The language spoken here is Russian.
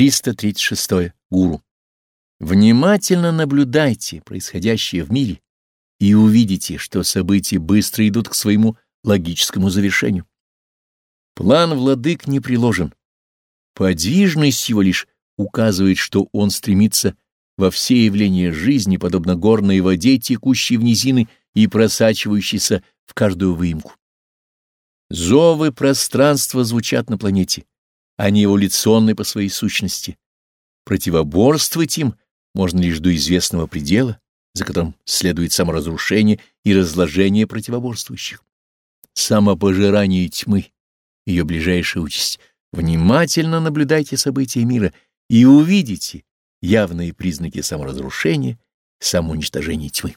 336. Гуру. Внимательно наблюдайте происходящее в мире и увидите, что события быстро идут к своему логическому завершению. План владык не приложен. Подвижность его лишь указывает, что он стремится во все явления жизни, подобно горной воде, текущей в низины и просачивающейся в каждую выемку. Зовы пространства звучат на планете. Они эволюционны по своей сущности. Противоборствовать им можно лишь до известного предела, за которым следует саморазрушение и разложение противоборствующих. Самопожирание тьмы — ее ближайшая участь. Внимательно наблюдайте события мира и увидите явные признаки саморазрушения, самоуничтожения тьмы.